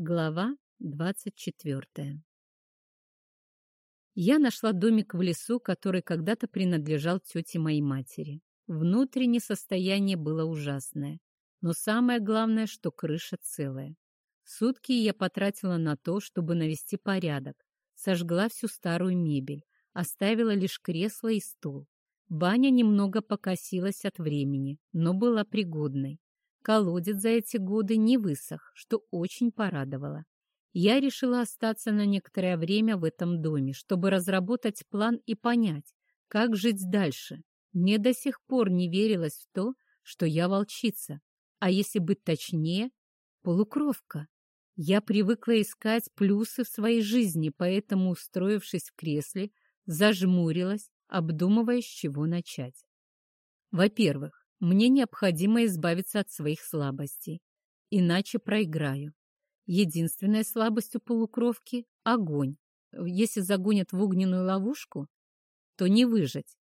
Глава двадцать четвертая Я нашла домик в лесу, который когда-то принадлежал тете моей матери. Внутреннее состояние было ужасное, но самое главное, что крыша целая. Сутки я потратила на то, чтобы навести порядок, сожгла всю старую мебель, оставила лишь кресло и стол. Баня немного покосилась от времени, но была пригодной. Колодец за эти годы не высох, что очень порадовало. Я решила остаться на некоторое время в этом доме, чтобы разработать план и понять, как жить дальше. Мне до сих пор не верилось в то, что я волчица, а если быть точнее, полукровка. Я привыкла искать плюсы в своей жизни, поэтому, устроившись в кресле, зажмурилась, обдумывая, с чего начать. Во-первых, мне необходимо избавиться от своих слабостей, иначе проиграю. Единственная слабость у полукровки — огонь. Если загонят в огненную ловушку, то не выжить.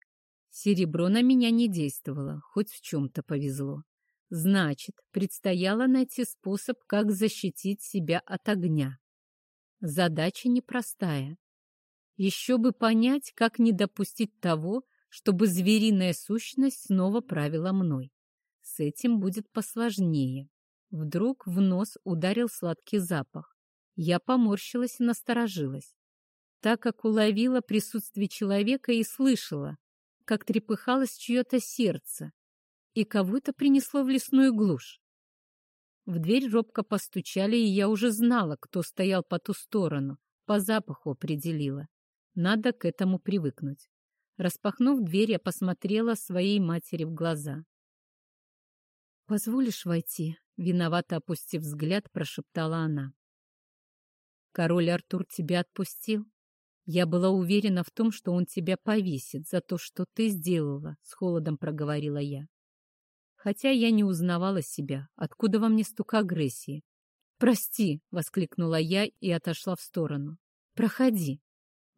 Серебро на меня не действовало, хоть в чем-то повезло. Значит, предстояло найти способ, как защитить себя от огня. Задача непростая. Еще бы понять, как не допустить того, чтобы звериная сущность снова правила мной. С этим будет посложнее. Вдруг в нос ударил сладкий запах. Я поморщилась и насторожилась, так как уловила присутствие человека и слышала, как трепыхалось чье-то сердце, и кого-то принесло в лесную глушь. В дверь робко постучали, и я уже знала, кто стоял по ту сторону, по запаху определила. Надо к этому привыкнуть. Распахнув дверь, я посмотрела своей матери в глаза. «Позволишь войти?» — виновато опустив взгляд, прошептала она. «Король Артур тебя отпустил? Я была уверена в том, что он тебя повесит за то, что ты сделала», — с холодом проговорила я. Хотя я не узнавала себя, откуда во мне стук агрессии. «Прости!» — воскликнула я и отошла в сторону. «Проходи».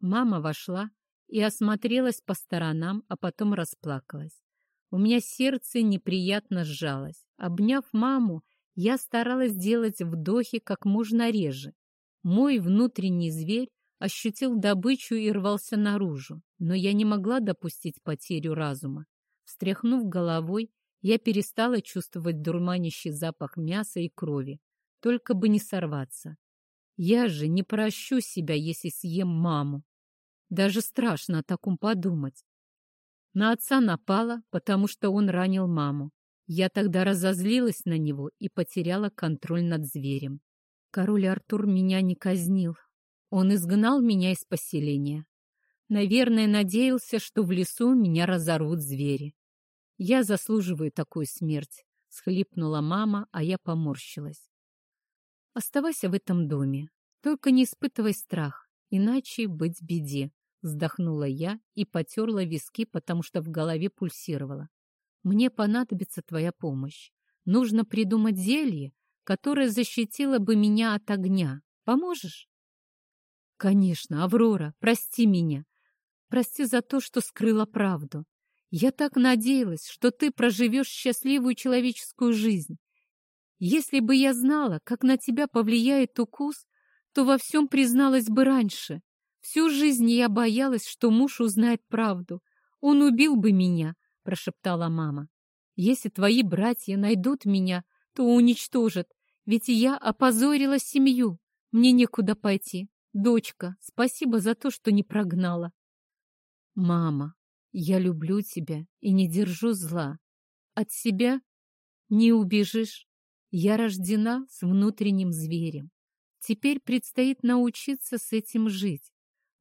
Мама вошла, и осмотрелась по сторонам, а потом расплакалась. У меня сердце неприятно сжалось. Обняв маму, я старалась делать вдохи как можно реже. Мой внутренний зверь ощутил добычу и рвался наружу, но я не могла допустить потерю разума. Встряхнув головой, я перестала чувствовать дурманящий запах мяса и крови, только бы не сорваться. Я же не прощу себя, если съем маму. Даже страшно о таком подумать. На отца напала, потому что он ранил маму. Я тогда разозлилась на него и потеряла контроль над зверем. Король Артур меня не казнил. Он изгнал меня из поселения. Наверное, надеялся, что в лесу меня разорвут звери. Я заслуживаю такую смерть, — схлипнула мама, а я поморщилась. Оставайся в этом доме, только не испытывай страх, иначе быть беде. Вздохнула я и потерла виски, потому что в голове пульсировало. Мне понадобится твоя помощь. Нужно придумать зелье, которое защитило бы меня от огня. Поможешь? Конечно, Аврора, прости меня. Прости за то, что скрыла правду. Я так надеялась, что ты проживешь счастливую человеческую жизнь. Если бы я знала, как на тебя повлияет укус, то во всем призналась бы раньше. Всю жизнь я боялась, что муж узнает правду. Он убил бы меня, прошептала мама. Если твои братья найдут меня, то уничтожат, ведь я опозорила семью. Мне некуда пойти. Дочка, спасибо за то, что не прогнала. Мама, я люблю тебя и не держу зла. От себя не убежишь. Я рождена с внутренним зверем. Теперь предстоит научиться с этим жить.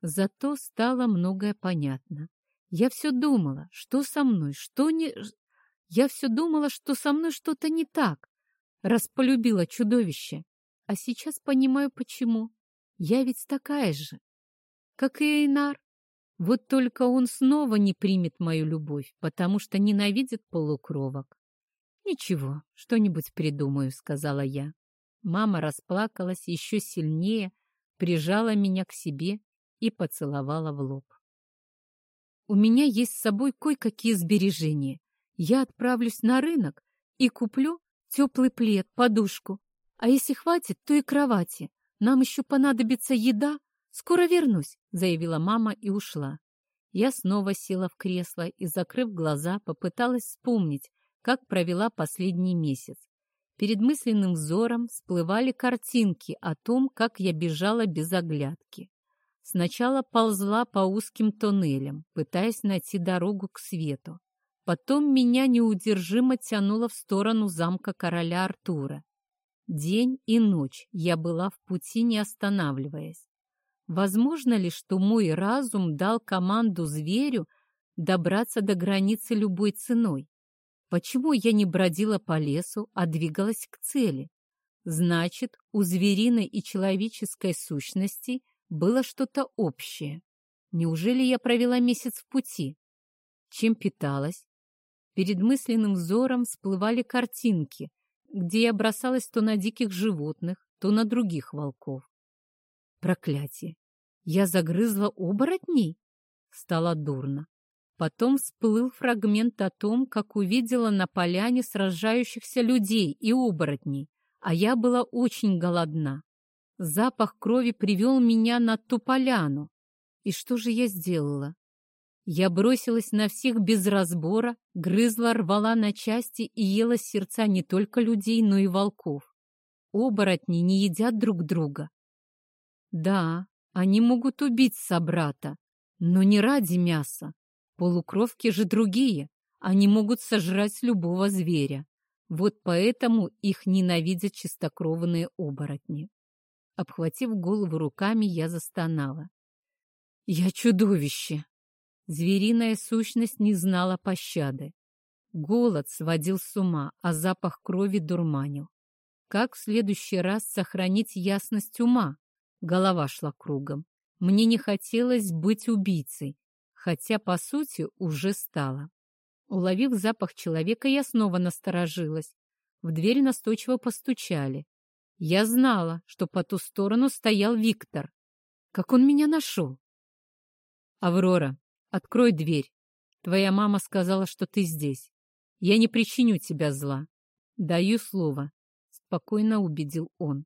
Зато стало многое понятно. Я все думала, что со мной, что не... Я все думала, что со мной что-то не так, раз полюбила чудовище. А сейчас понимаю, почему. Я ведь такая же, как и Эйнар. Вот только он снова не примет мою любовь, потому что ненавидит полукровок. «Ничего, что-нибудь придумаю», — сказала я. Мама расплакалась еще сильнее, прижала меня к себе и поцеловала в лоб. «У меня есть с собой кое-какие сбережения. Я отправлюсь на рынок и куплю теплый плед, подушку. А если хватит, то и кровати. Нам еще понадобится еда. Скоро вернусь, заявила мама и ушла. Я снова села в кресло и, закрыв глаза, попыталась вспомнить, как провела последний месяц. Перед мысленным взором всплывали картинки о том, как я бежала без оглядки. Сначала ползла по узким тоннелям, пытаясь найти дорогу к свету. Потом меня неудержимо тянуло в сторону замка короля Артура. День и ночь я была в пути, не останавливаясь. Возможно ли, что мой разум дал команду зверю добраться до границы любой ценой? Почему я не бродила по лесу, а двигалась к цели? Значит, у звериной и человеческой сущности было что-то общее. Неужели я провела месяц в пути? Чем питалась? Перед мысленным взором всплывали картинки, где я бросалась то на диких животных, то на других волков. Проклятие! Я загрызла оборотней? Стало дурно. Потом всплыл фрагмент о том, как увидела на поляне сражающихся людей и оборотней, а я была очень голодна. Запах крови привел меня на ту поляну. И что же я сделала? Я бросилась на всех без разбора, грызла, рвала на части и ела сердца не только людей, но и волков. Оборотни не едят друг друга. Да, они могут убить собрата, но не ради мяса. Полукровки же другие. Они могут сожрать любого зверя. Вот поэтому их ненавидят чистокровные оборотни. Обхватив голову руками, я застонала. «Я чудовище!» Звериная сущность не знала пощады. Голод сводил с ума, а запах крови дурманил. Как в следующий раз сохранить ясность ума? Голова шла кругом. Мне не хотелось быть убийцей, хотя, по сути, уже стало. Уловив запах человека, я снова насторожилась. В дверь настойчиво постучали. Я знала, что по ту сторону стоял Виктор. Как он меня нашел? «Аврора, открой дверь. Твоя мама сказала, что ты здесь. Я не причиню тебя зла. Даю слово», — спокойно убедил он.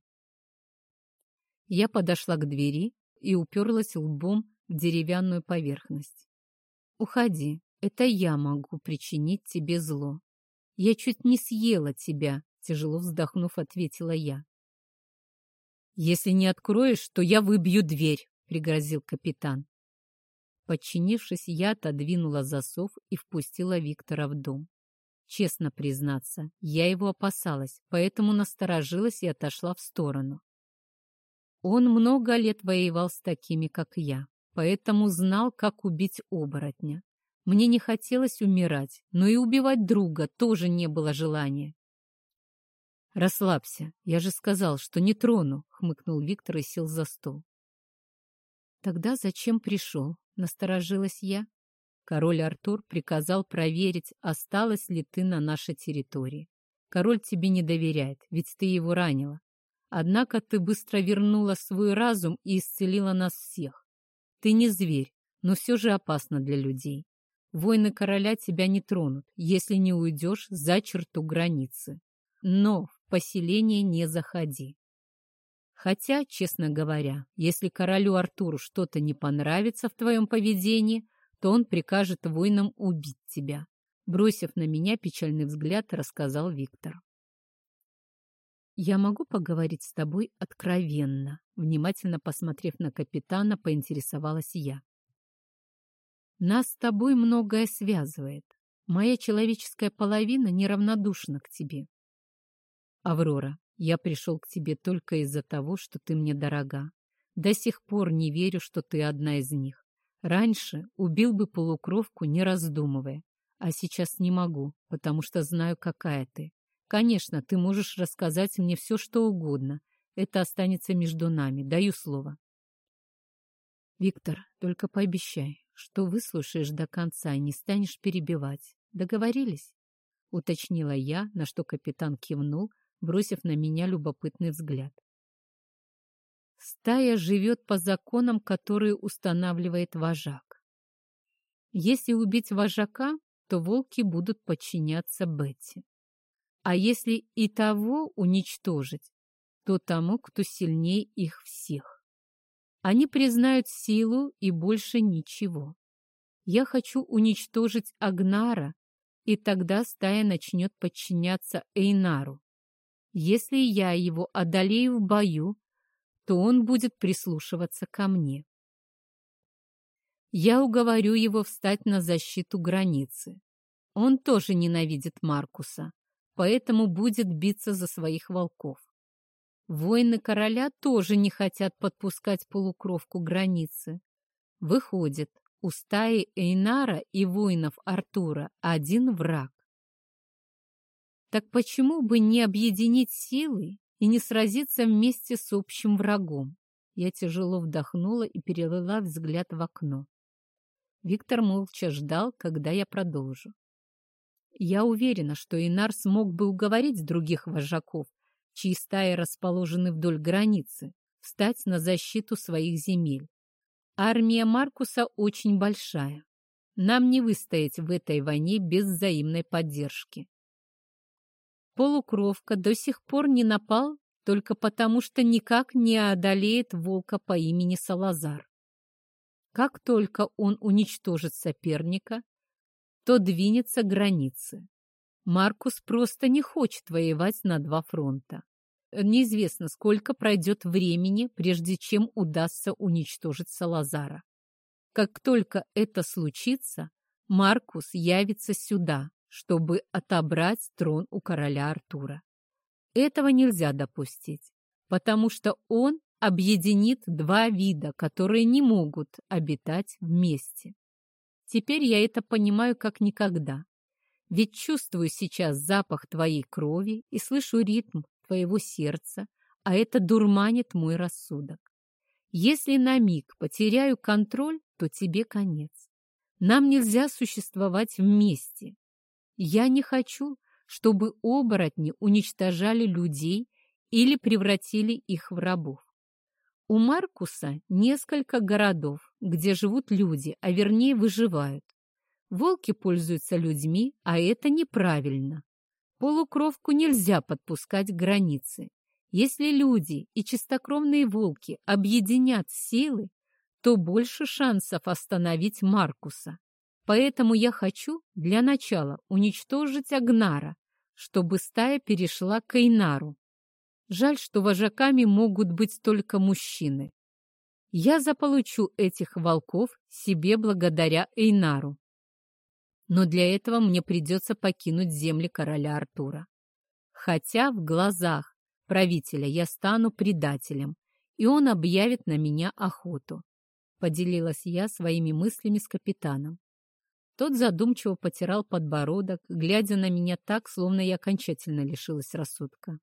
Я подошла к двери и уперлась лбом в деревянную поверхность. «Уходи, это я могу причинить тебе зло. Я чуть не съела тебя», — тяжело вздохнув, ответила я. «Если не откроешь, то я выбью дверь», — пригрозил капитан. Подчинившись, я отодвинула засов и впустила Виктора в дом. Честно признаться, я его опасалась, поэтому насторожилась и отошла в сторону. Он много лет воевал с такими, как я поэтому знал, как убить оборотня. Мне не хотелось умирать, но и убивать друга тоже не было желания. «Расслабься, я же сказал, что не трону», — хмыкнул Виктор и сел за стол. «Тогда зачем пришел?» — насторожилась я. Король Артур приказал проверить, осталась ли ты на нашей территории. Король тебе не доверяет, ведь ты его ранила. Однако ты быстро вернула свой разум и исцелила нас всех. Ты не зверь, но все же опасно для людей. Войны короля тебя не тронут, если не уйдешь за черту границы. Но поселение не заходи. Хотя, честно говоря, если королю Артуру что-то не понравится в твоем поведении, то он прикажет воинам убить тебя. Бросив на меня печальный взгляд, рассказал Виктор. «Я могу поговорить с тобой откровенно?» Внимательно посмотрев на капитана, поинтересовалась я. «Нас с тобой многое связывает. Моя человеческая половина неравнодушна к тебе. Аврора, я пришел к тебе только из-за того, что ты мне дорога. До сих пор не верю, что ты одна из них. Раньше убил бы полукровку, не раздумывая, а сейчас не могу, потому что знаю, какая ты. Конечно, ты можешь рассказать мне все, что угодно. Это останется между нами, даю слово. Виктор, только пообещай, что выслушаешь до конца и не станешь перебивать. Договорились? Уточнила я, на что капитан кивнул, бросив на меня любопытный взгляд. Стая живет по законам, которые устанавливает вожак. Если убить вожака, то волки будут подчиняться Бетти. А если и того уничтожить, что тому, кто сильнее их всех. Они признают силу и больше ничего. Я хочу уничтожить Агнара, и тогда стая начнет подчиняться Эйнару. Если я его одолею в бою, то он будет прислушиваться ко мне. Я уговорю его встать на защиту границы. Он тоже ненавидит Маркуса, поэтому будет биться за своих волков. Воины короля тоже не хотят подпускать полукровку границы. Выходит, у стаи Эйнара и воинов Артура один враг. Так почему бы не объединить силы и не сразиться вместе с общим врагом? Я тяжело вдохнула и перелила взгляд в окно. Виктор молча ждал, когда я продолжу. Я уверена, что Инар смог бы уговорить других вожаков, чьи стаи расположены вдоль границы, встать на защиту своих земель. Армия Маркуса очень большая. Нам не выстоять в этой войне без взаимной поддержки. Полукровка до сих пор не напал только потому, что никак не одолеет волка по имени Салазар. Как только он уничтожит соперника, то двинется к границе. Маркус просто не хочет воевать на два фронта. Неизвестно, сколько пройдет времени, прежде чем удастся уничтожить Салазара. Как только это случится, Маркус явится сюда, чтобы отобрать трон у короля Артура. Этого нельзя допустить, потому что он объединит два вида, которые не могут обитать вместе. Теперь я это понимаю как никогда. Ведь чувствую сейчас запах твоей крови и слышу ритм твоего сердца, а это дурманит мой рассудок. Если на миг потеряю контроль, то тебе конец. Нам нельзя существовать вместе. Я не хочу, чтобы оборотни уничтожали людей или превратили их в рабов. У Маркуса несколько городов, где живут люди, а вернее выживают. Волки пользуются людьми, а это неправильно. Полукровку нельзя подпускать к границе. Если люди и чистокровные волки объединят силы, то больше шансов остановить Маркуса. Поэтому я хочу для начала уничтожить Агнара, чтобы стая перешла к Эйнару. Жаль, что вожаками могут быть только мужчины. Я заполучу этих волков себе благодаря Эйнару. Но для этого мне придется покинуть земли короля Артура. Хотя в глазах правителя я стану предателем, и он объявит на меня охоту. Поделилась я своими мыслями с капитаном. Тот задумчиво потирал подбородок, глядя на меня так, словно я окончательно лишилась рассудка.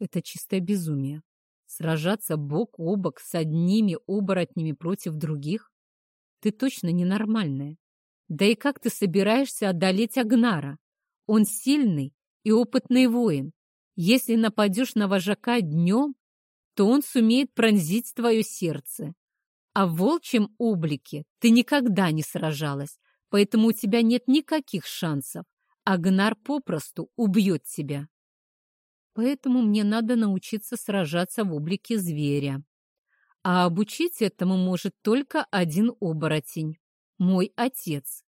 Это чистое безумие. Сражаться бок о бок с одними оборотнями против других? Ты точно ненормальная. Да и как ты собираешься одолеть Агнара? Он сильный и опытный воин. Если нападешь на вожака днем, то он сумеет пронзить твое сердце. А в волчьем облике ты никогда не сражалась, поэтому у тебя нет никаких шансов. Агнар попросту убьет тебя. Поэтому мне надо научиться сражаться в облике зверя. А обучить этому может только один оборотень – мой отец.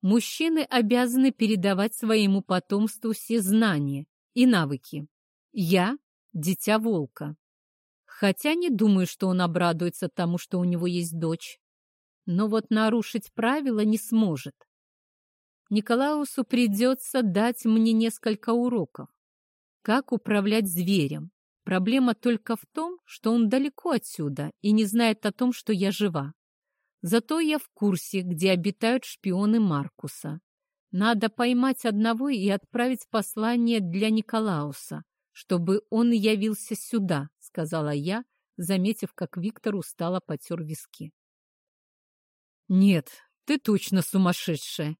Мужчины обязаны передавать своему потомству все знания и навыки. Я – дитя волка. Хотя не думаю, что он обрадуется тому, что у него есть дочь. Но вот нарушить правила не сможет. Николаусу придется дать мне несколько уроков. Как управлять зверем? Проблема только в том, что он далеко отсюда и не знает о том, что я жива. Зато я в курсе, где обитают шпионы Маркуса. Надо поймать одного и отправить послание для Николауса, чтобы он явился сюда, сказала я, заметив, как Виктор устало потер виски. Нет, ты точно сумасшедшая.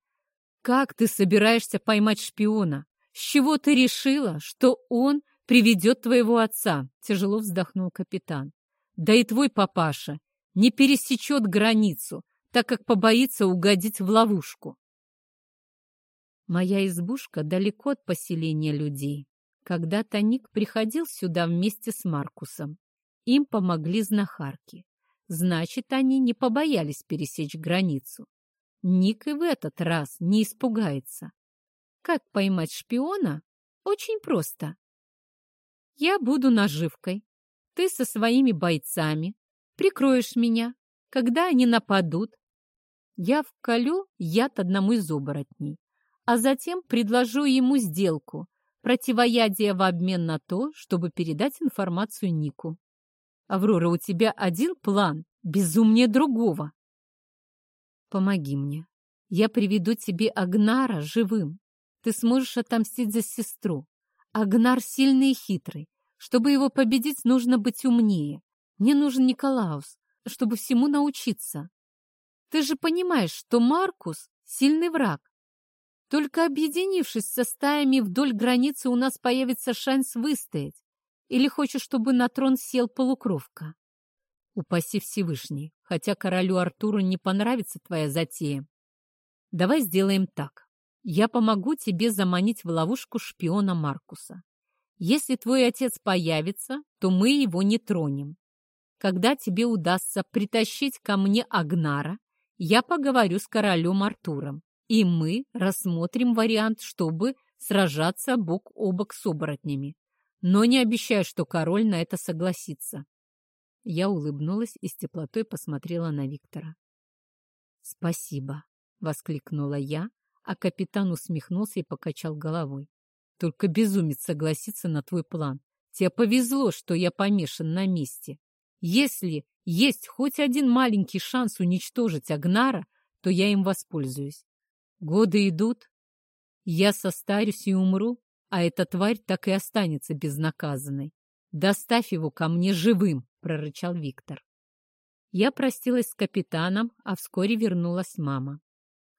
Как ты собираешься поймать шпиона? «С чего ты решила, что он приведет твоего отца?» — тяжело вздохнул капитан. «Да и твой папаша не пересечет границу, так как побоится угодить в ловушку». Моя избушка далеко от поселения людей. Когда-то Ник приходил сюда вместе с Маркусом. Им помогли знахарки. Значит, они не побоялись пересечь границу. Ник и в этот раз не испугается. Как поймать шпиона? Очень просто. Я буду наживкой. Ты со своими бойцами прикроешь меня. Когда они нападут, я вколю яд одному из оборотней, а затем предложу ему сделку, противоядие в обмен на то, чтобы передать информацию Нику. Аврора, у тебя один план, безумнее другого. Помоги мне. Я приведу тебе Агнара живым. Ты сможешь отомстить за сестру. Агнар сильный и хитрый. Чтобы его победить, нужно быть умнее. Мне нужен Николаус, чтобы всему научиться. Ты же понимаешь, что Маркус — сильный враг. Только объединившись со стаями вдоль границы, у нас появится шанс выстоять. Или хочешь, чтобы на трон сел полукровка? Упаси Всевышний, хотя королю Артуру не понравится твоя затея. Давай сделаем так. Я помогу тебе заманить в ловушку шпиона Маркуса. Если твой отец появится, то мы его не тронем. Когда тебе удастся притащить ко мне Агнара, я поговорю с королем Артуром, и мы рассмотрим вариант, чтобы сражаться бок о бок с оборотнями. Но не обещаю, что король на это согласится. Я улыбнулась и с теплотой посмотрела на Виктора. «Спасибо», — воскликнула я, а капитан усмехнулся и покачал головой. «Только безумец согласится на твой план. Тебе повезло, что я помешан на месте. Если есть хоть один маленький шанс уничтожить Агнара, то я им воспользуюсь. Годы идут, я состарюсь и умру, а эта тварь так и останется безнаказанной. Доставь его ко мне живым, прорычал Виктор. Я простилась с капитаном, а вскоре вернулась мама.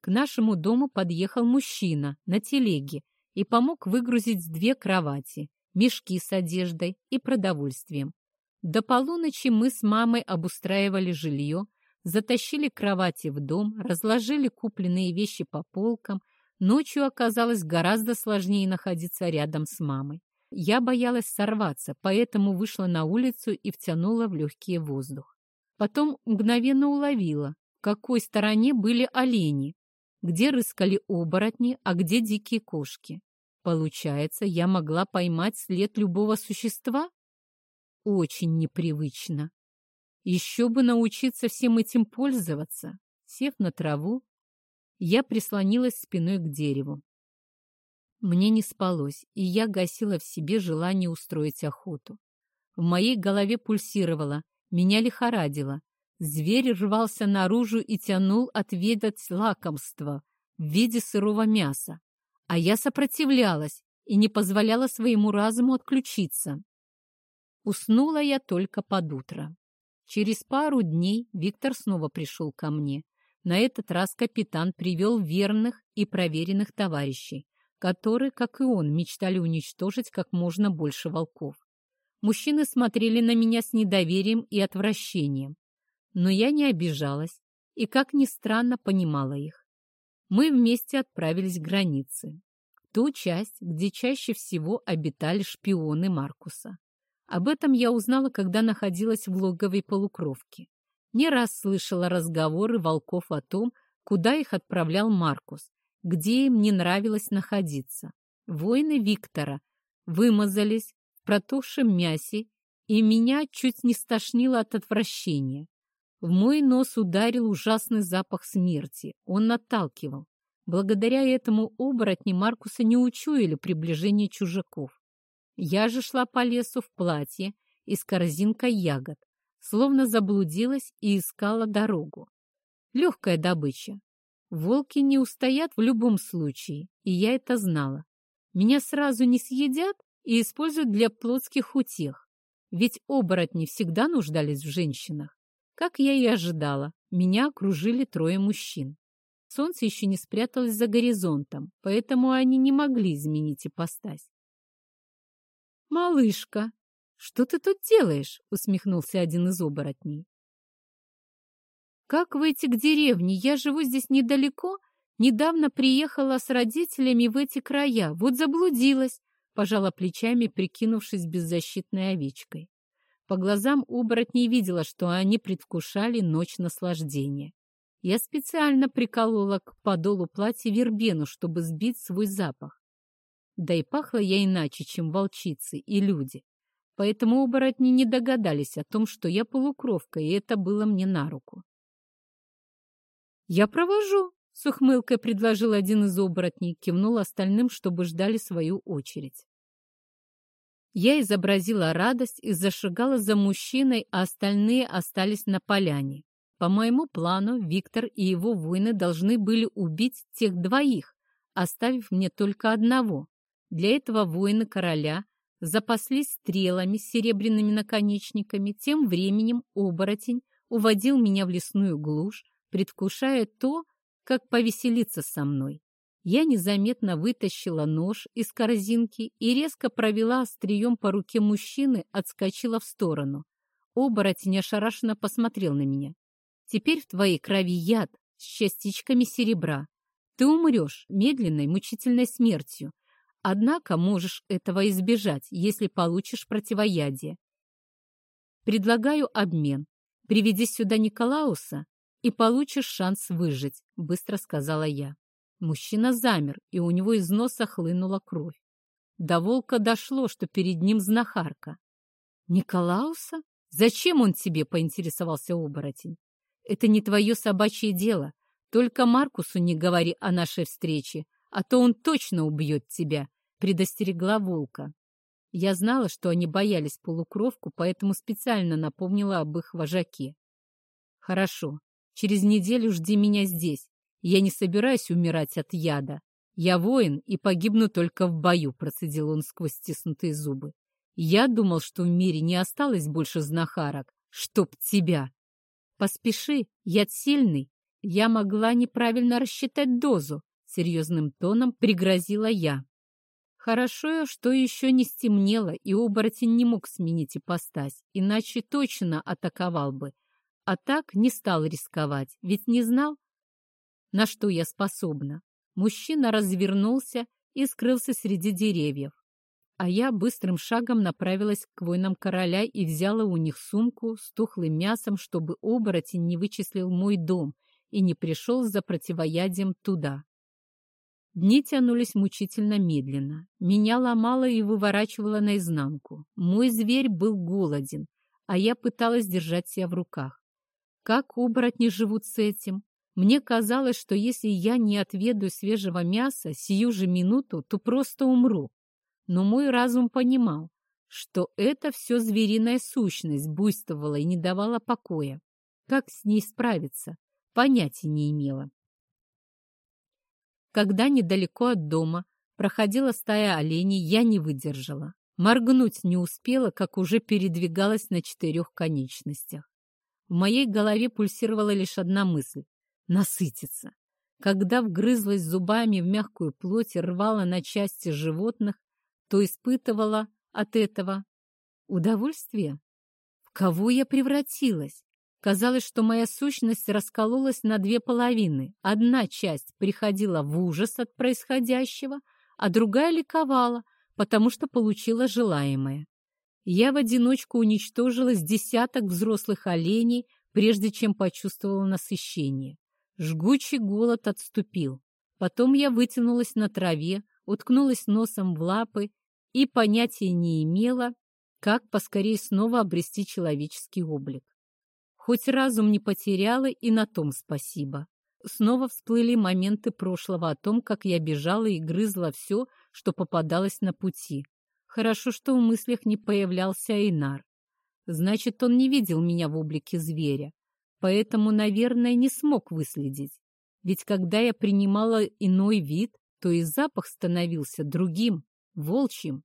К нашему дому подъехал мужчина на телеге и помог выгрузить две кровати, мешки с одеждой и продовольствием. До полуночи мы с мамой обустраивали жилье, затащили кровати в дом, разложили купленные вещи по полкам. Ночью оказалось гораздо сложнее находиться рядом с мамой. Я боялась сорваться, поэтому вышла на улицу и втянула в легкий воздух. Потом мгновенно уловила, в какой стороне были олени где рыскали оборотни, а где дикие кошки. Получается, я могла поймать след любого существа? Очень непривычно. Еще бы научиться всем этим пользоваться. Сев на траву, я прислонилась спиной к дереву. Мне не спалось, и я гасила в себе желание устроить охоту. В моей голове пульсировало, меня лихорадило, Зверь рвался наружу и тянул отведать лакомство в виде сырого мяса, а я сопротивлялась и не позволяла своему разуму отключиться. Уснула я только под утро. Через пару дней Виктор снова пришел ко мне. На этот раз капитан привел верных и проверенных товарищей, которые, как и он, мечтали уничтожить как можно больше волков. Мужчины смотрели на меня с недоверием и отвращением. Но я не обижалась и, как ни странно, понимала их. Мы вместе отправились к границе, ту часть, где чаще всего обитали шпионы Маркуса. Об этом я узнала, когда находилась в логовой полукровке. Не раз слышала разговоры волков о том, куда их отправлял Маркус, где им не нравилось находиться. Воины Виктора вымазались в протухшем мясе, и меня чуть не стошнило от отвращения. В мой нос ударил ужасный запах смерти. Он отталкивал. Благодаря этому оборотни Маркуса не учуяли приближение чужаков. Я же шла по лесу в платье и с корзинкой ягод, словно заблудилась и искала дорогу. Легкая добыча. Волки не устоят в любом случае, и я это знала. Меня сразу не съедят и используют для плотских утех, ведь оборотни всегда нуждались в женщинах. Как я и ожидала, меня окружили трое мужчин. Солнце еще не спряталось за горизонтом, поэтому они не могли изменить ипостась. «Малышка, что ты тут делаешь?» — усмехнулся один из оборотней. «Как выйти к деревне? Я живу здесь недалеко. Недавно приехала с родителями в эти края. Вот заблудилась. пожала плечами, прикинувшись беззащитной овечкой. По глазам оборотней видела, что они предвкушали ночь наслаждения. Я специально приколола к подолу платья вербену, чтобы сбить свой запах. Да и пахла я иначе, чем волчицы и люди. Поэтому оборотни не догадались о том, что я полукровка, и это было мне на руку. «Я провожу», — с ухмылкой предложил один из оборотней, кивнул остальным, чтобы ждали свою очередь. Я изобразила радость и зашагала за мужчиной, а остальные остались на поляне. По моему плану, Виктор и его воины должны были убить тех двоих, оставив мне только одного. Для этого воины короля запаслись стрелами с серебряными наконечниками. Тем временем оборотень уводил меня в лесную глушь, предвкушая то, как повеселиться со мной. Я незаметно вытащила нож из корзинки и резко провела острием по руке мужчины, отскочила в сторону. Оборотень ошарашенно посмотрел на меня. «Теперь в твоей крови яд с частичками серебра. Ты умрешь медленной, мучительной смертью. Однако можешь этого избежать, если получишь противоядие. Предлагаю обмен. Приведи сюда Николауса и получишь шанс выжить», — быстро сказала я. Мужчина замер, и у него из носа хлынула кровь. До волка дошло, что перед ним знахарка. «Николауса? Зачем он тебе?» — поинтересовался оборотень. «Это не твое собачье дело. Только Маркусу не говори о нашей встрече, а то он точно убьет тебя», — предостерегла волка. Я знала, что они боялись полукровку, поэтому специально напомнила об их вожаке. «Хорошо, через неделю жди меня здесь. Я не собираюсь умирать от яда. Я воин и погибну только в бою, процедил он сквозь стиснутые зубы. Я думал, что в мире не осталось больше знахарок. Чтоб тебя! Поспеши, яд сильный. Я могла неправильно рассчитать дозу, серьезным тоном пригрозила я. Хорошо, что еще не стемнело, и оборотень не мог сменить ипостась, иначе точно атаковал бы. А так не стал рисковать, ведь не знал, на что я способна. Мужчина развернулся и скрылся среди деревьев. А я быстрым шагом направилась к воинам короля и взяла у них сумку с тухлым мясом, чтобы оборотень не вычислил мой дом и не пришел за противоядием туда. Дни тянулись мучительно медленно. Меня ломало и выворачивало наизнанку. Мой зверь был голоден, а я пыталась держать себя в руках. Как оборотни живут с этим? Мне казалось, что если я не отведаю свежего мяса сию же минуту, то просто умру. Но мой разум понимал, что это все звериная сущность буйствовала и не давала покоя. Как с ней справиться, понятия не имела. Когда недалеко от дома проходила стая оленей, я не выдержала. Моргнуть не успела, как уже передвигалась на четырех конечностях. В моей голове пульсировала лишь одна мысль насытиться. Когда вгрызлась зубами в мягкую плоть и рвала на части животных, то испытывала от этого удовольствие. В кого я превратилась? Казалось, что моя сущность раскололась на две половины. Одна часть приходила в ужас от происходящего, а другая ликовала, потому что получила желаемое. Я в одиночку уничтожила с десяток взрослых оленей, прежде чем почувствовала насыщение. Жгучий голод отступил. Потом я вытянулась на траве, уткнулась носом в лапы и понятия не имела, как поскорее снова обрести человеческий облик. Хоть разум не потеряла, и на том спасибо. Снова всплыли моменты прошлого о том, как я бежала и грызла все, что попадалось на пути. Хорошо, что в мыслях не появлялся Эйнар. Значит, он не видел меня в облике зверя поэтому, наверное, не смог выследить. Ведь когда я принимала иной вид, то и запах становился другим, волчьим.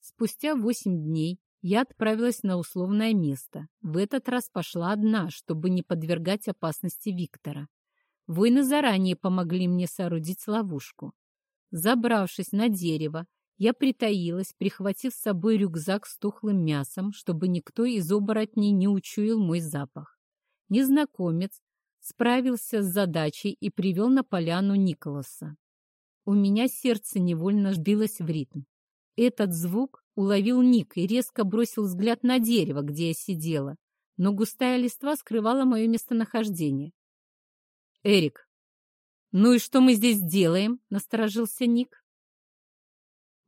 Спустя восемь дней я отправилась на условное место. В этот раз пошла одна, чтобы не подвергать опасности Виктора. Воины заранее помогли мне соорудить ловушку. Забравшись на дерево, я притаилась, прихватив с собой рюкзак с тухлым мясом, чтобы никто из оборотней не учуял мой запах. Незнакомец справился с задачей и привел на поляну Николаса. У меня сердце невольно сбилось в ритм. Этот звук уловил Ник и резко бросил взгляд на дерево, где я сидела, но густая листва скрывала мое местонахождение. «Эрик, ну и что мы здесь делаем?» — насторожился Ник.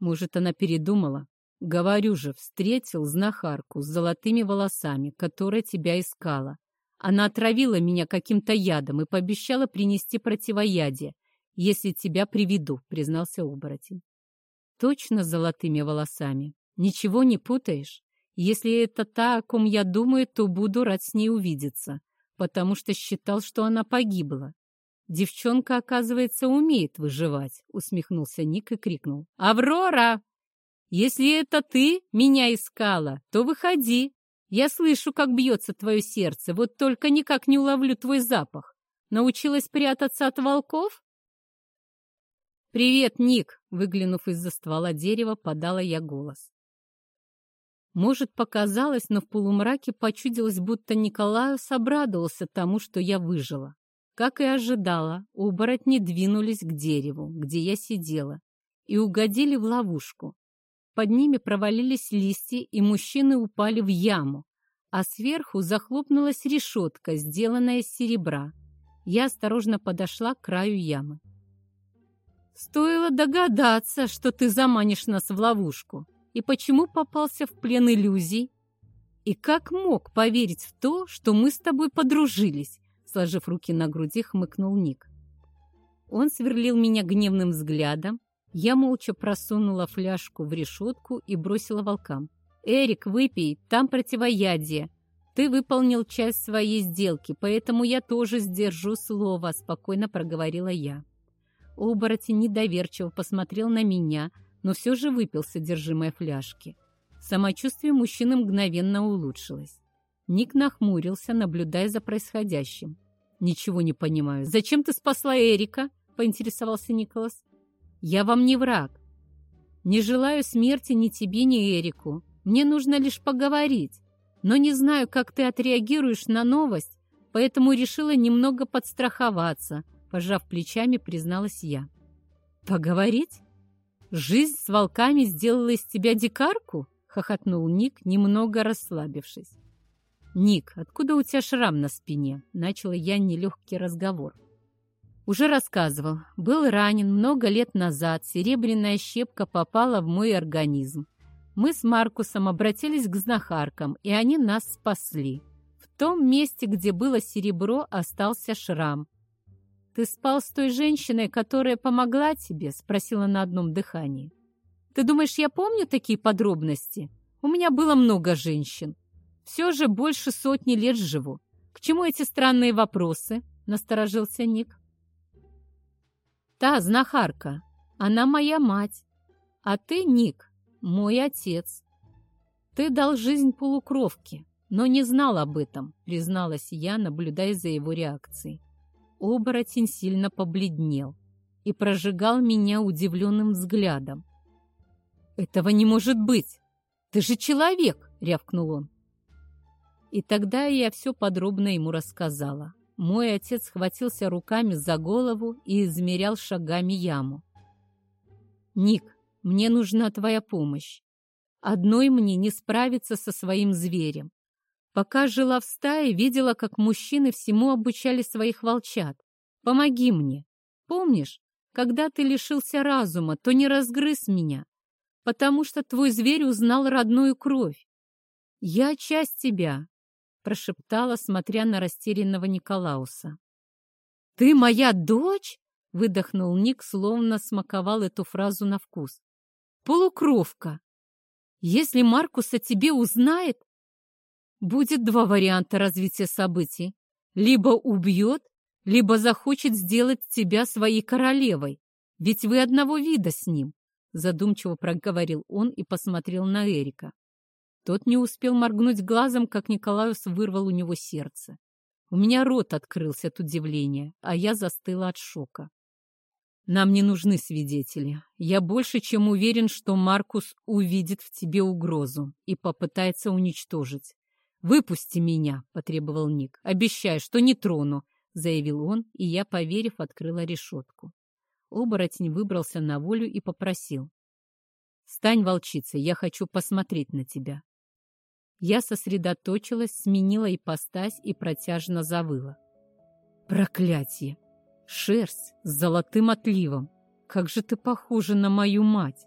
Может, она передумала? Говорю же, встретил знахарку с золотыми волосами, которая тебя искала. Она отравила меня каким-то ядом и пообещала принести противоядие, если тебя приведу, признался оборотень. Точно с золотыми волосами. Ничего не путаешь? Если это та, о ком я думаю, то буду рад с ней увидеться, потому что считал, что она погибла. Девчонка, оказывается, умеет выживать, усмехнулся Ник и крикнул. «Аврора! Если это ты меня искала, то выходи. Я слышу, как бьется твое сердце, вот только никак не уловлю твой запах. Научилась прятаться от волков?» «Привет, Ник!» — выглянув из-за ствола дерева, подала я голос. Может, показалось, но в полумраке почудилось, будто Николаус обрадовался тому, что я выжила. Как и ожидала, оборотни двинулись к дереву, где я сидела, и угодили в ловушку. Под ними провалились листья, и мужчины упали в яму, а сверху захлопнулась решетка, сделанная из серебра. Я осторожно подошла к краю ямы. Стоило догадаться, что ты заманишь нас в ловушку. И почему попался в плен иллюзий? И как мог поверить в то, что мы с тобой подружились? Сложив руки на груди, хмыкнул Ник. Он сверлил меня гневным взглядом. Я молча просунула фляжку в решетку и бросила волкам. «Эрик, выпей, там противоядие. Ты выполнил часть своей сделки, поэтому я тоже сдержу слово», — спокойно проговорила я. Оборотень недоверчиво посмотрел на меня, но все же выпил содержимое фляжки. Самочувствие мужчины мгновенно улучшилось. Ник нахмурился, наблюдая за происходящим. «Ничего не понимаю. Зачем ты спасла Эрика?» — поинтересовался Николас. «Я вам не враг. Не желаю смерти ни тебе, ни Эрику. Мне нужно лишь поговорить. Но не знаю, как ты отреагируешь на новость, поэтому решила немного подстраховаться», Пожав плечами, призналась я. «Поговорить? Жизнь с волками сделала из тебя дикарку?» — хохотнул Ник, немного расслабившись. «Ник, откуда у тебя шрам на спине?» — начала я нелегкий разговор. Уже рассказывал. Был ранен много лет назад, серебряная щепка попала в мой организм. Мы с Маркусом обратились к знахаркам, и они нас спасли. В том месте, где было серебро, остался шрам. «Ты спал с той женщиной, которая помогла тебе?» — спросила на одном дыхании. «Ты думаешь, я помню такие подробности? У меня было много женщин. Все же больше сотни лет живу. К чему эти странные вопросы?» — насторожился Ник. «Та знахарка. Она моя мать. А ты, Ник, мой отец. Ты дал жизнь полукровке, но не знал об этом», — призналась я, наблюдая за его реакцией. Оборотень сильно побледнел и прожигал меня удивленным взглядом. «Этого не может быть! Ты же человек!» — рявкнул он. И тогда я все подробно ему рассказала. Мой отец схватился руками за голову и измерял шагами яму. «Ник, мне нужна твоя помощь. Одной мне не справиться со своим зверем. Пока жила в стае, видела, как мужчины всему обучали своих волчат. Помоги мне. Помнишь, когда ты лишился разума, то не разгрыз меня, потому что твой зверь узнал родную кровь. Я часть тебя, прошептала, смотря на растерянного Николауса. Ты моя дочь? выдохнул Ник, словно смаковал эту фразу на вкус. Полукровка. Если Маркус о тебе узнает, Будет два варианта развития событий. Либо убьет, либо захочет сделать тебя своей королевой. Ведь вы одного вида с ним. Задумчиво проговорил он и посмотрел на Эрика. Тот не успел моргнуть глазом, как Николаус вырвал у него сердце. У меня рот открылся от удивления, а я застыла от шока. Нам не нужны свидетели. Я больше чем уверен, что Маркус увидит в тебе угрозу и попытается уничтожить. «Выпусти меня!» — потребовал Ник. «Обещай, что не трону!» — заявил он, и я, поверив, открыла решетку. Оборотень выбрался на волю и попросил. Стань волчицей, я хочу посмотреть на тебя. Я сосредоточилась, сменила ипостась и протяжно завыла. Проклятие! Шерсть с золотым отливом. Как же ты похожа на мою мать!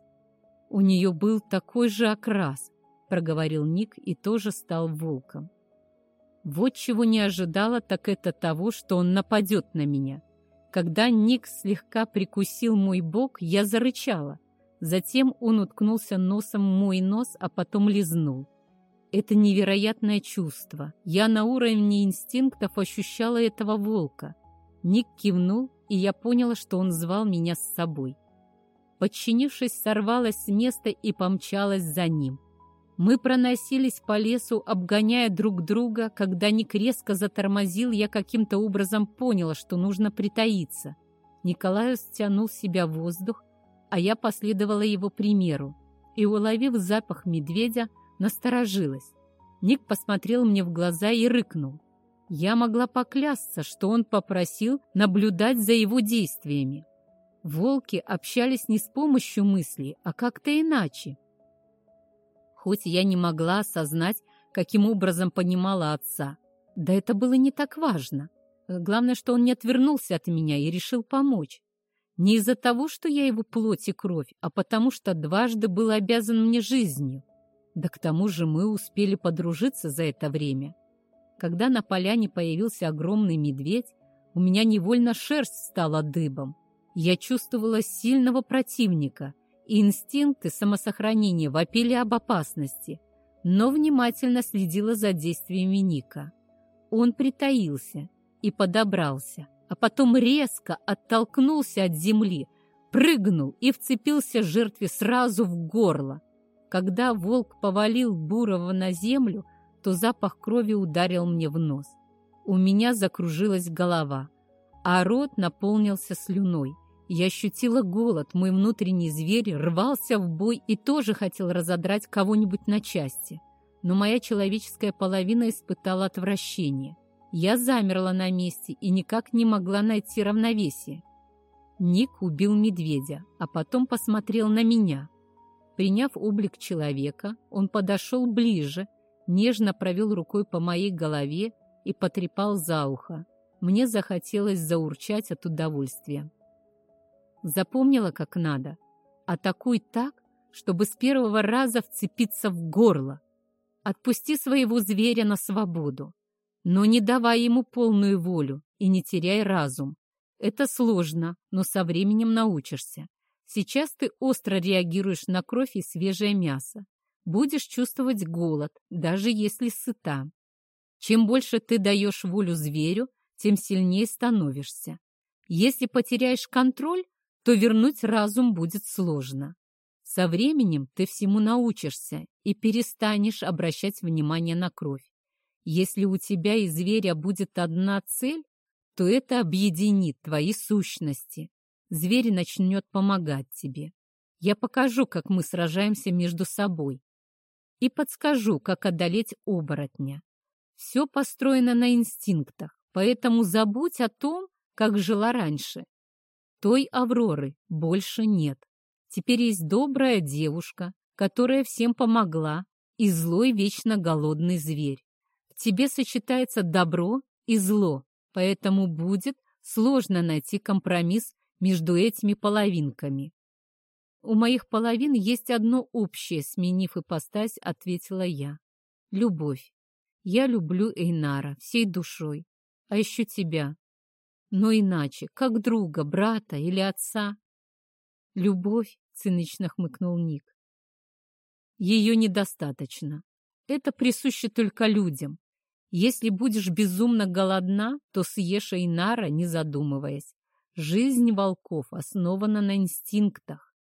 У нее был такой же окрас, проговорил Ник и тоже стал волком. Вот чего не ожидала, так это того, что он нападет на меня. Когда Ник слегка прикусил мой бок, я зарычала. Затем он уткнулся носом в мой нос, а потом лизнул. Это невероятное чувство. Я на уровне инстинктов ощущала этого волка. Ник кивнул, и я поняла, что он звал меня с собой. Подчинившись, сорвалась с места и помчалась за ним. Мы проносились по лесу, обгоняя друг друга. Когда Ник резко затормозил, я каким-то образом поняла, что нужно притаиться. Николай стянул с себя воздух, а я последовала его примеру. И, уловив запах медведя, Насторожилась. Ник посмотрел мне в глаза и рыкнул. Я могла поклясться, что он попросил наблюдать за его действиями. Волки общались не с помощью мысли, а как-то иначе. Хоть я не могла осознать, каким образом понимала отца. Да это было не так важно. Главное, что он не отвернулся от меня и решил помочь. Не из-за того, что я его плоть и кровь, а потому что дважды был обязан мне жизнью. Да к тому же мы успели подружиться за это время. Когда на поляне появился огромный медведь, у меня невольно шерсть стала дыбом. Я чувствовала сильного противника, инстинкты самосохранения вопили об опасности, но внимательно следила за действиями Ника. Он притаился и подобрался, а потом резко оттолкнулся от земли, прыгнул и вцепился жертве сразу в горло. Когда волк повалил Бурова на землю, то запах крови ударил мне в нос. У меня закружилась голова, а рот наполнился слюной. Я ощутила голод, мой внутренний зверь рвался в бой и тоже хотел разодрать кого-нибудь на части. Но моя человеческая половина испытала отвращение. Я замерла на месте и никак не могла найти равновесие. Ник убил медведя, а потом посмотрел на меня. Приняв облик человека, он подошел ближе, нежно провел рукой по моей голове и потрепал за ухо. Мне захотелось заурчать от удовольствия. Запомнила, как надо. Атакуй так, чтобы с первого раза вцепиться в горло. Отпусти своего зверя на свободу. Но не давай ему полную волю и не теряй разум. Это сложно, но со временем научишься. Сейчас ты остро реагируешь на кровь и свежее мясо. Будешь чувствовать голод, даже если сыта. Чем больше ты даешь волю зверю, тем сильнее становишься. Если потеряешь контроль, то вернуть разум будет сложно. Со временем ты всему научишься и перестанешь обращать внимание на кровь. Если у тебя и зверя будет одна цель, то это объединит твои сущности, зверь начнет помогать тебе. Я покажу, как мы сражаемся между собой. И подскажу, как одолеть оборотня. Все построено на инстинктах, поэтому забудь о том, как жила раньше. Той Авроры больше нет. Теперь есть добрая девушка, которая всем помогла, и злой вечно голодный зверь. В тебе сочетается добро и зло, поэтому будет сложно найти компромисс между этими половинками. У моих половин есть одно общее, сменив ипостась, ответила я. Любовь. Я люблю Эйнара всей душой, а еще тебя. Но иначе, как друга, брата или отца. Любовь, цинично хмыкнул Ник. Ее недостаточно. Это присуще только людям. Если будешь безумно голодна, то съешь Эйнара, не задумываясь. Жизнь волков основана на инстинктах.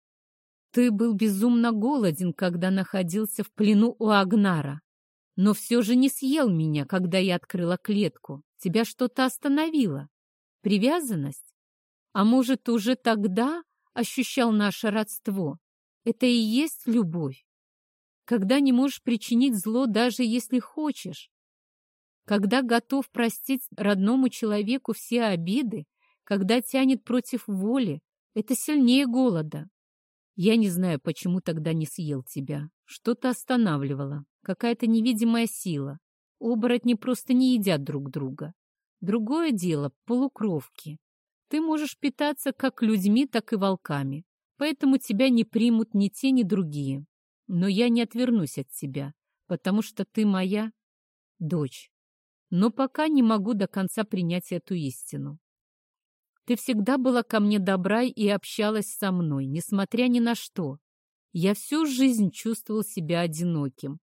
Ты был безумно голоден, когда находился в плену у Агнара, но все же не съел меня, когда я открыла клетку. Тебя что-то остановило. Привязанность? А может, уже тогда ощущал наше родство? Это и есть любовь. Когда не можешь причинить зло, даже если хочешь. Когда готов простить родному человеку все обиды, когда тянет против воли, это сильнее голода. Я не знаю, почему тогда не съел тебя. Что-то останавливало, какая-то невидимая сила. Оборотни просто не едят друг друга. Другое дело — полукровки. Ты можешь питаться как людьми, так и волками, поэтому тебя не примут ни те, ни другие. Но я не отвернусь от тебя, потому что ты моя дочь. Но пока не могу до конца принять эту истину. Ты всегда была ко мне добра и общалась со мной, несмотря ни на что. Я всю жизнь чувствовал себя одиноким,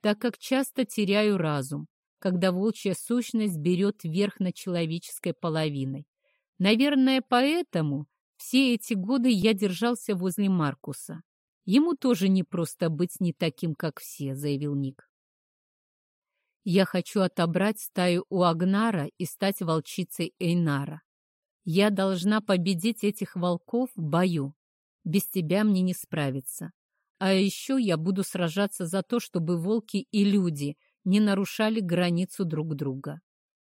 так как часто теряю разум, когда волчья сущность берет верх над человеческой половиной. Наверное, поэтому все эти годы я держался возле Маркуса. Ему тоже не просто быть не таким, как все, заявил Ник. Я хочу отобрать стаю у Агнара и стать волчицей Эйнара. Я должна победить этих волков в бою. Без тебя мне не справиться. А еще я буду сражаться за то, чтобы волки и люди не нарушали границу друг друга.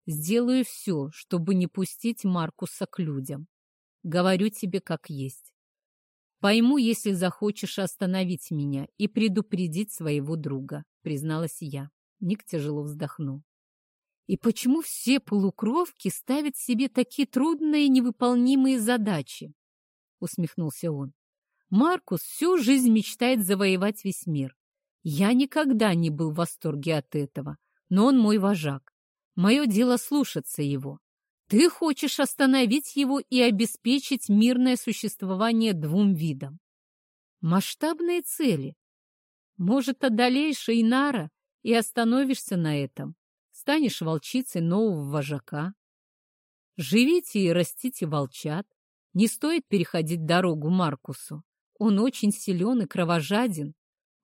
Сделаю все, чтобы не пустить Маркуса к людям. Говорю тебе как есть. Пойму, если захочешь остановить меня и предупредить своего друга, призналась я. Ник тяжело вздохнул. И почему все полукровки ставят себе такие трудные невыполнимые задачи? Усмехнулся он. Маркус всю жизнь мечтает завоевать весь мир. Я никогда не был в восторге от этого, но он мой вожак. Мое дело слушаться его. Ты хочешь остановить его и обеспечить мирное существование двум видам. Масштабные цели. Может, одолеешь Инара и остановишься на этом. Станешь волчицей нового вожака. Живите и растите волчат. Не стоит переходить дорогу Маркусу. Он очень силен и кровожаден.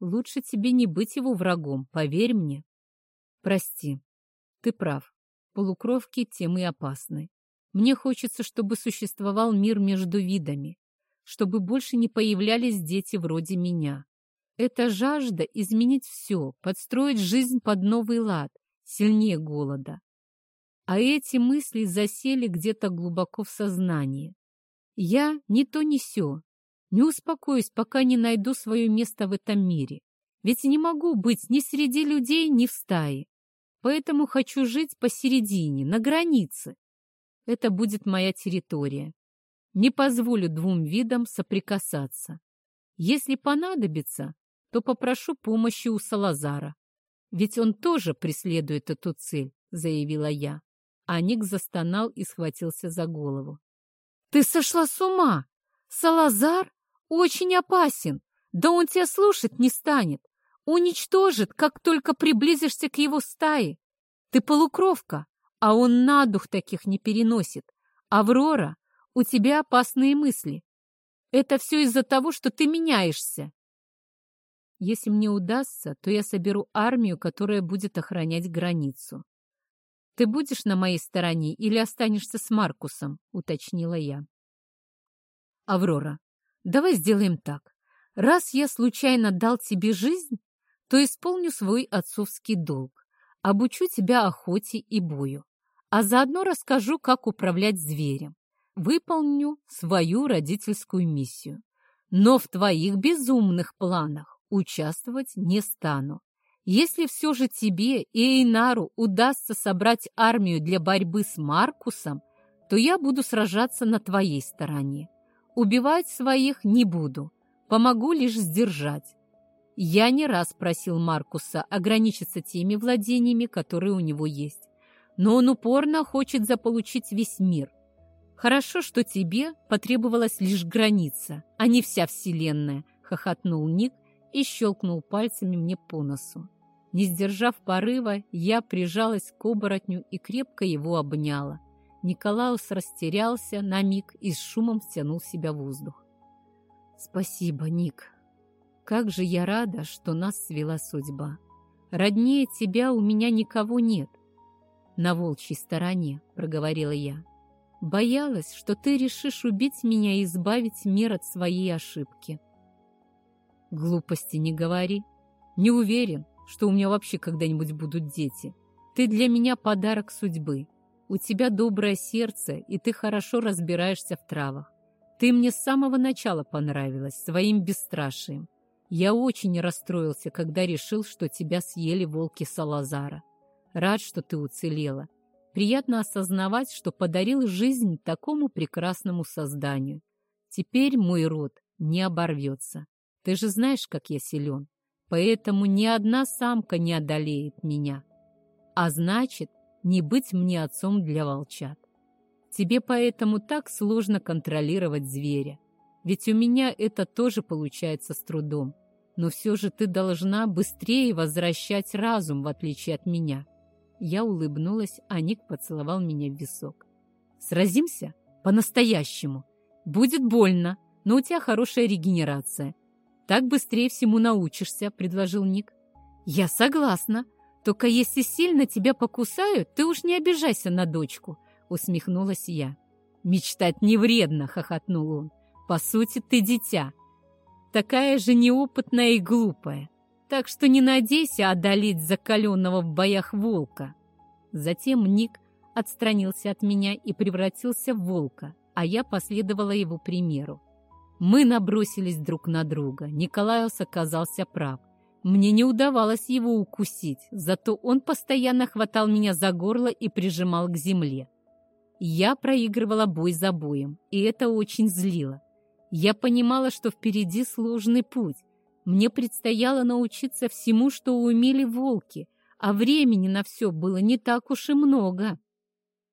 Лучше тебе не быть его врагом, поверь мне. Прости, ты прав. Полукровки тем и опасны. Мне хочется, чтобы существовал мир между видами, чтобы больше не появлялись дети вроде меня. Это жажда изменить все, подстроить жизнь под новый лад, сильнее голода. А эти мысли засели где-то глубоко в сознании. Я не то не сё, не успокоюсь, пока не найду свое место в этом мире. Ведь не могу быть ни среди людей, ни в стае. Поэтому хочу жить посередине, на границе. Это будет моя территория. Не позволю двум видам соприкасаться. Если понадобится, то попрошу помощи у Салазара. Ведь он тоже преследует эту цель, заявила я. А Ник застонал и схватился за голову. Ты сошла с ума! Салазар очень опасен. Да он тебя слушать не станет. Уничтожит, как только приблизишься к его стае. Ты полукровка, а он на дух таких не переносит. Аврора, у тебя опасные мысли. Это все из-за того, что ты меняешься. Если мне удастся, то я соберу армию, которая будет охранять границу. Ты будешь на моей стороне или останешься с Маркусом, уточнила я. Аврора, давай сделаем так. Раз я случайно дал тебе жизнь, то исполню свой отцовский долг. Обучу тебя охоте и бою, а заодно расскажу, как управлять зверем. Выполню свою родительскую миссию. Но в твоих безумных планах участвовать не стану. Если все же тебе и Эйнару удастся собрать армию для борьбы с Маркусом, то я буду сражаться на твоей стороне. Убивать своих не буду, помогу лишь сдержать. Я не раз просил Маркуса ограничиться теми владениями, которые у него есть. Но он упорно хочет заполучить весь мир. Хорошо, что тебе потребовалась лишь граница, а не вся вселенная, хохотнул Ник и щелкнул пальцами мне по носу. Не сдержав порыва, я прижалась к оборотню и крепко его обняла. Николаус растерялся на миг и с шумом стянул себя воздух. «Спасибо, Ник. Как же я рада, что нас свела судьба. Роднее тебя у меня никого нет. На волчьей стороне», — проговорила я. «Боялась, что ты решишь убить меня и избавить мир от своей ошибки». Глупости не говори. Не уверен, что у меня вообще когда-нибудь будут дети. Ты для меня подарок судьбы. У тебя доброе сердце, и ты хорошо разбираешься в травах. Ты мне с самого начала понравилась своим бесстрашием. Я очень расстроился, когда решил, что тебя съели волки Салазара. Рад, что ты уцелела. Приятно осознавать, что подарил жизнь такому прекрасному созданию. Теперь мой род не оборвется. Ты же знаешь, как я силен. Поэтому ни одна самка не одолеет меня. А значит, не быть мне отцом для волчат. Тебе поэтому так сложно контролировать зверя. Ведь у меня это тоже получается с трудом. Но все же ты должна быстрее возвращать разум, в отличие от меня. Я улыбнулась, а Ник поцеловал меня в висок. Сразимся? По-настоящему. Будет больно, но у тебя хорошая регенерация. Так быстрее всему научишься, предложил Ник. Я согласна. Только если сильно тебя покусают, ты уж не обижайся на дочку усмехнулась я. «Мечтать не вредно!» — хохотнул он. «По сути, ты дитя. Такая же неопытная и глупая. Так что не надейся одолеть закаленного в боях волка». Затем Ник отстранился от меня и превратился в волка, а я последовала его примеру. Мы набросились друг на друга. Николаус оказался прав. Мне не удавалось его укусить, зато он постоянно хватал меня за горло и прижимал к земле. Я проигрывала бой за боем, и это очень злило. Я понимала, что впереди сложный путь. Мне предстояло научиться всему, что умели волки, а времени на все было не так уж и много.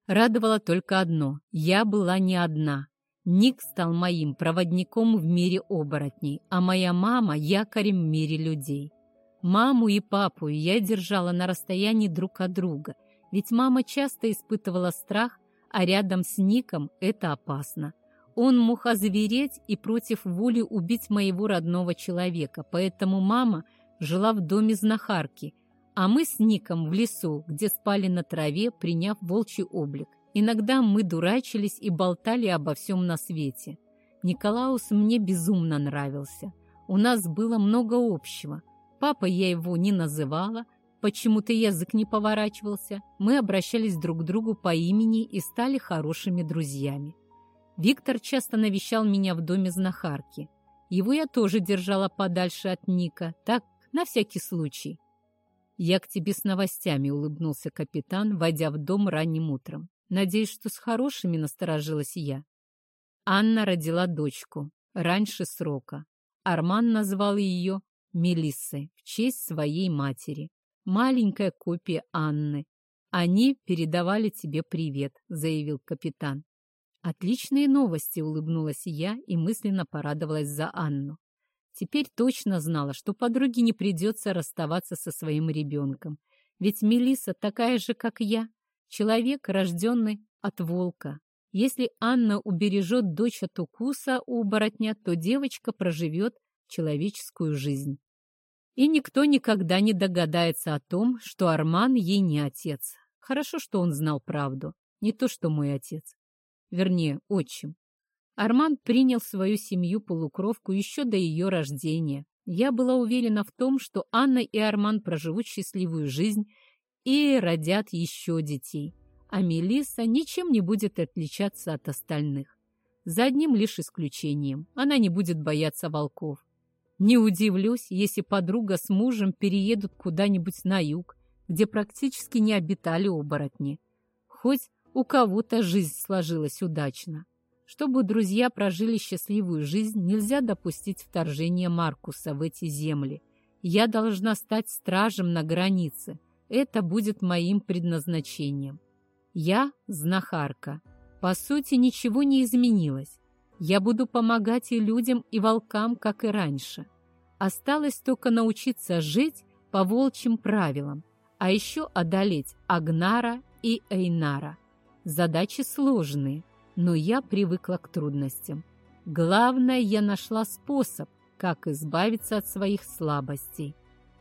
Радовало только одно — я была не одна. Ник стал моим проводником в мире оборотней, а моя мама — якорем в мире людей. Маму и папу я держала на расстоянии друг от друга, ведь мама часто испытывала страх а рядом с Ником это опасно. Он мог озвереть и против воли убить моего родного человека, поэтому мама жила в доме знахарки, а мы с Ником в лесу, где спали на траве, приняв волчий облик. Иногда мы дурачились и болтали обо всем на свете. Николаус мне безумно нравился. У нас было много общего. Папа я его не называла – Почему-то язык не поворачивался. Мы обращались друг к другу по имени и стали хорошими друзьями. Виктор часто навещал меня в доме знахарки. Его я тоже держала подальше от Ника, так, на всякий случай. «Я к тебе с новостями», — улыбнулся капитан, войдя в дом ранним утром. «Надеюсь, что с хорошими насторожилась я». Анна родила дочку раньше срока. Арман назвал ее Мелиссой в честь своей матери маленькая копия Анны. Они передавали тебе привет», — заявил капитан. «Отличные новости», — улыбнулась я и мысленно порадовалась за Анну. Теперь точно знала, что подруге не придется расставаться со своим ребенком. Ведь Мелиса такая же, как я, человек, рожденный от волка. Если Анна убережет дочь от укуса оборотня, то девочка проживет человеческую жизнь. И никто никогда не догадается о том, что Арман ей не отец. Хорошо, что он знал правду. Не то, что мой отец. Вернее, отчим. Арман принял свою семью-полукровку еще до ее рождения. Я была уверена в том, что Анна и Арман проживут счастливую жизнь и родят еще детей. А Мелисса ничем не будет отличаться от остальных. За одним лишь исключением. Она не будет бояться волков. Не удивлюсь, если подруга с мужем переедут куда-нибудь на юг, где практически не обитали оборотни. Хоть у кого-то жизнь сложилась удачно. Чтобы друзья прожили счастливую жизнь, нельзя допустить вторжения Маркуса в эти земли. Я должна стать стражем на границе. Это будет моим предназначением. Я знахарка. По сути, ничего не изменилось. Я буду помогать и людям, и волкам, как и раньше. Осталось только научиться жить по волчьим правилам, а еще одолеть Агнара и Эйнара. Задачи сложные, но я привыкла к трудностям. Главное, я нашла способ, как избавиться от своих слабостей.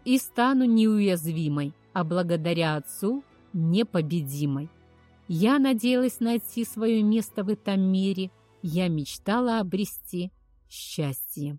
И стану неуязвимой, а благодаря отцу непобедимой. Я надеялась найти свое место в этом мире – я мечтала обрести счастье.